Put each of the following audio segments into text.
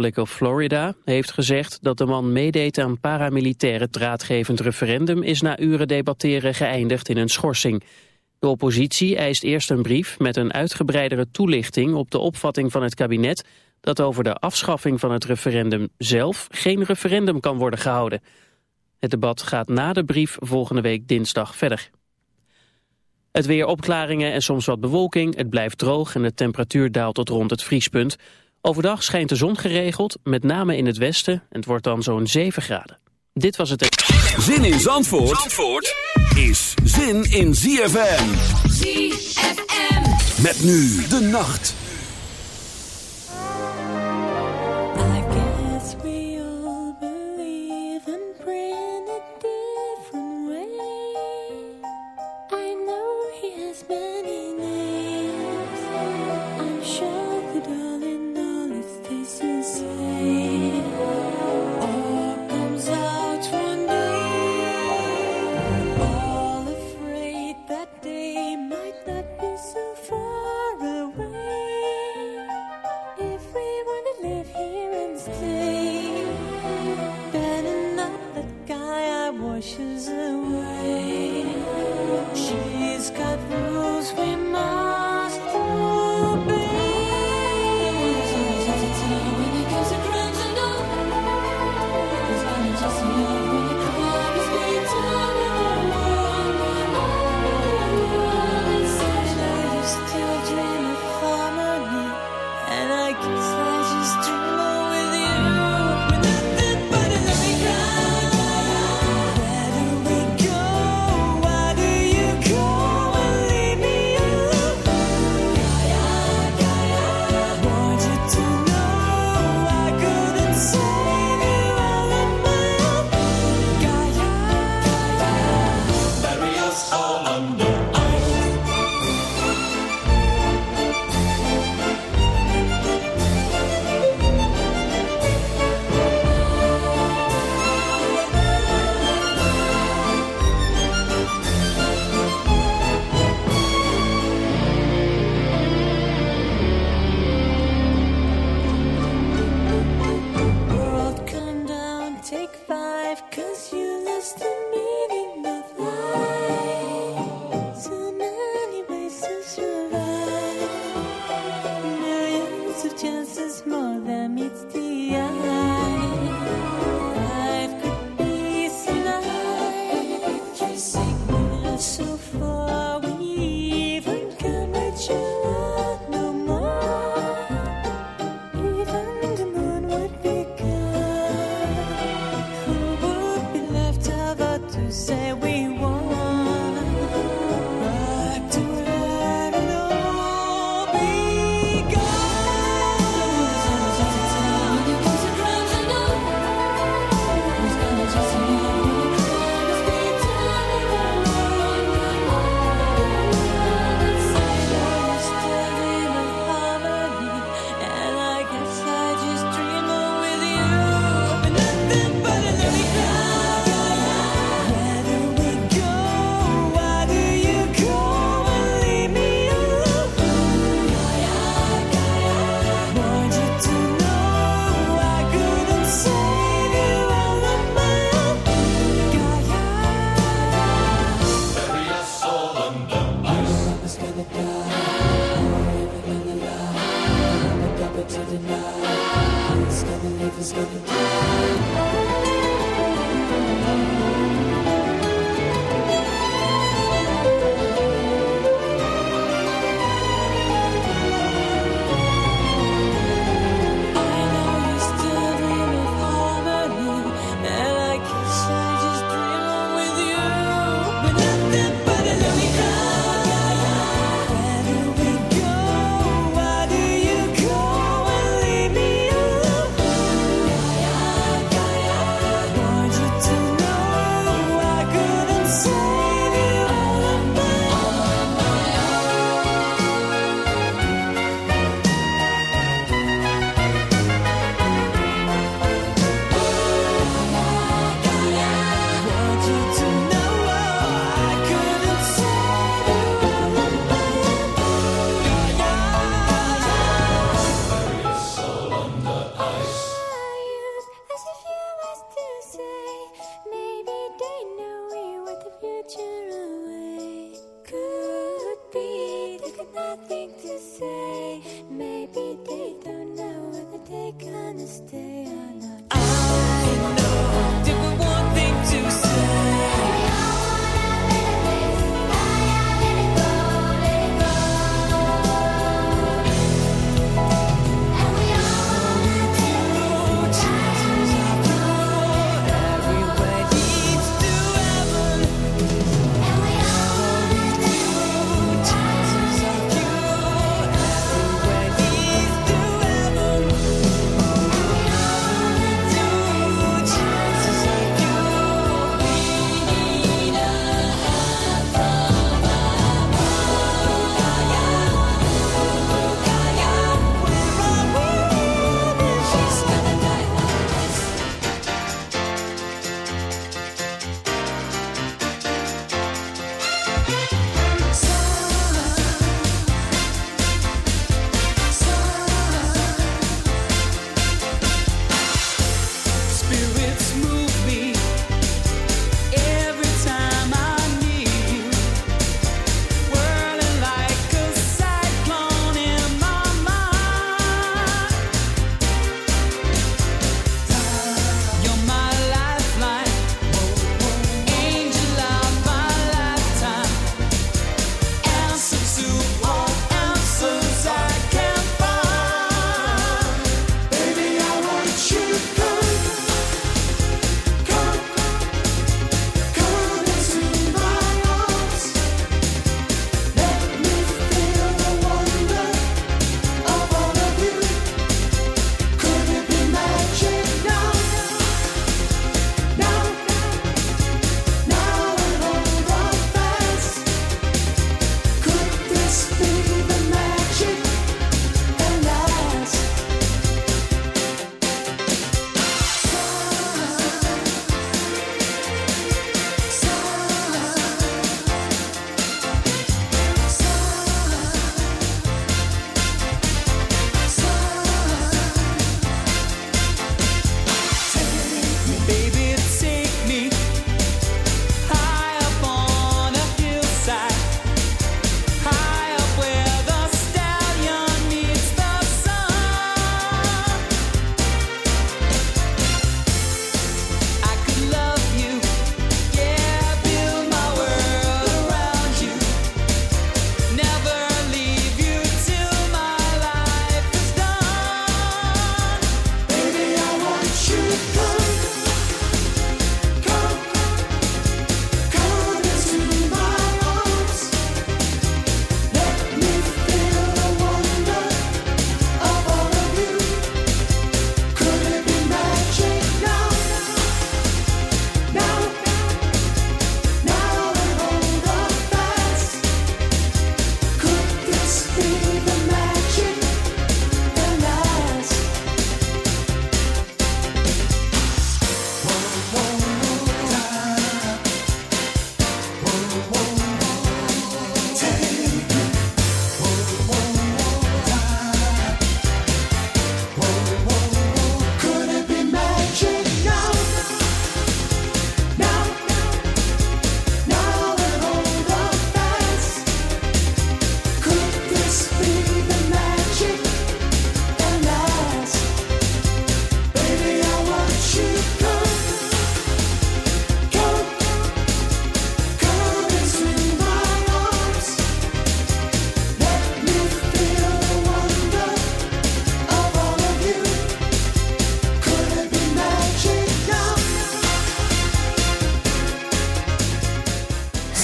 Republic of Florida heeft gezegd dat de man meedeed aan paramilitaire draadgevend referendum is na uren debatteren geëindigd in een schorsing. De oppositie eist eerst een brief met een uitgebreidere toelichting op de opvatting van het kabinet dat over de afschaffing van het referendum zelf geen referendum kan worden gehouden. Het debat gaat na de brief volgende week dinsdag verder. Het weer opklaringen en soms wat bewolking. Het blijft droog en de temperatuur daalt tot rond het vriespunt. Overdag schijnt de zon geregeld, met name in het westen. En het wordt dan zo'n 7 graden. Dit was het... Zin in Zandvoort, Zandvoort is zin in ZFM. ZFM. Met nu de nacht.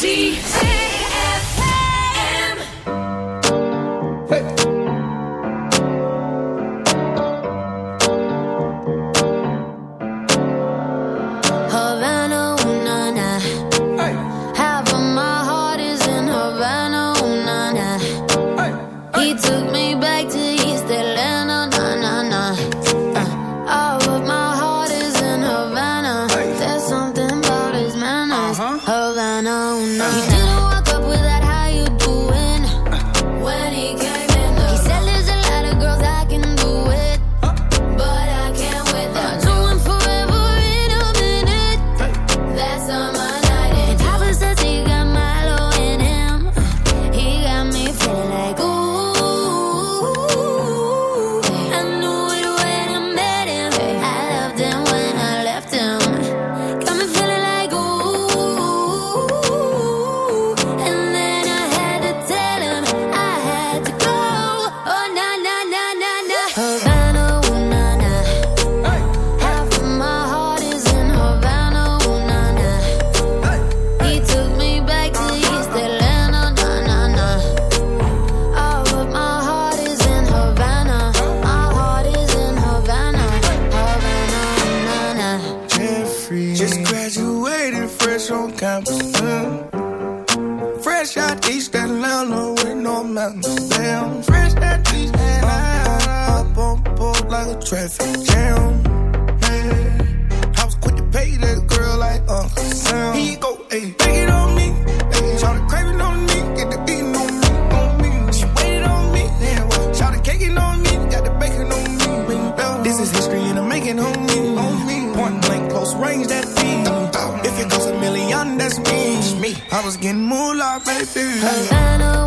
ZFM. This is history and I'm making homie. Point blank, close range, that fiend. If it goes a million, that's me. I was getting moolah, baby. Havana,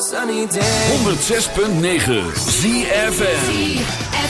sunny 106.9 ZFN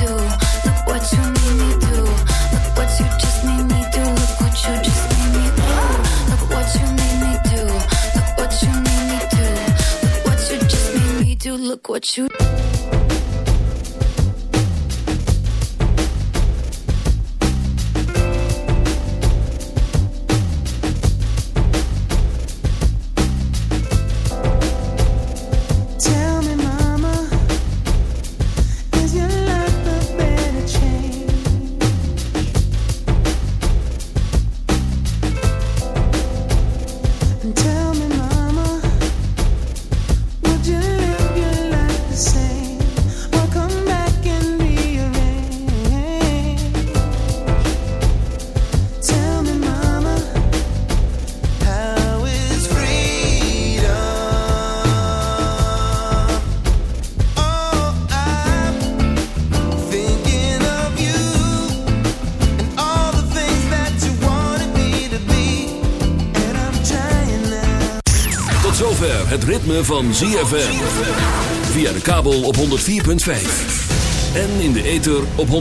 What you. Het ritme van ZFM. Via de kabel op 104.5. En in de ether op 106.9.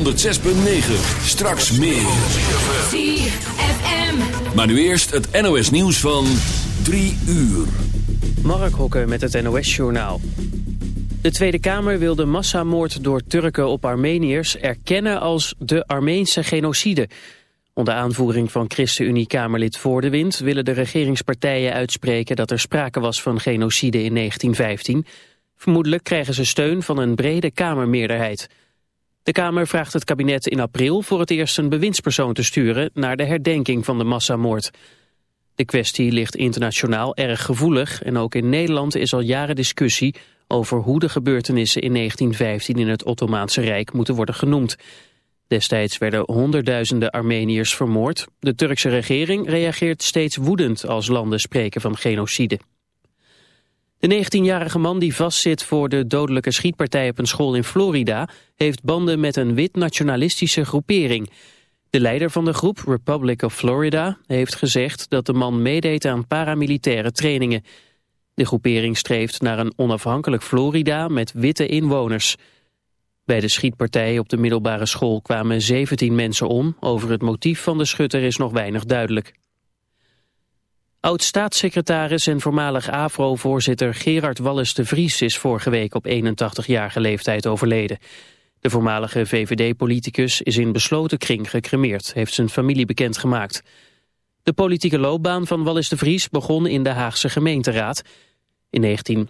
Straks meer. ZFM. Maar nu eerst het NOS nieuws van 3 uur. Mark Hokke met het NOS-journaal. De Tweede Kamer wil de massamoord door Turken op Armeniërs erkennen als de Armeense genocide. Onder aanvoering van ChristenUnie-Kamerlid Voor de Wind willen de regeringspartijen uitspreken dat er sprake was van genocide in 1915. Vermoedelijk krijgen ze steun van een brede Kamermeerderheid. De Kamer vraagt het kabinet in april voor het eerst een bewindspersoon te sturen naar de herdenking van de massamoord. De kwestie ligt internationaal erg gevoelig en ook in Nederland is al jaren discussie over hoe de gebeurtenissen in 1915 in het Ottomaanse Rijk moeten worden genoemd. Destijds werden honderdduizenden Armeniërs vermoord. De Turkse regering reageert steeds woedend als landen spreken van genocide. De 19-jarige man die vastzit voor de dodelijke schietpartij op een school in Florida... heeft banden met een wit-nationalistische groepering. De leider van de groep, Republic of Florida, heeft gezegd dat de man meedeed aan paramilitaire trainingen. De groepering streeft naar een onafhankelijk Florida met witte inwoners. Bij de schietpartij op de middelbare school kwamen 17 mensen om. Over het motief van de schutter is nog weinig duidelijk. Oud-staatssecretaris en voormalig AVRO-voorzitter Gerard Wallis de Vries is vorige week op 81-jarige leeftijd overleden. De voormalige VVD-politicus is in besloten kring gecremeerd, heeft zijn familie bekendgemaakt. De politieke loopbaan van Wallis de Vries begon in de Haagse gemeenteraad. In 19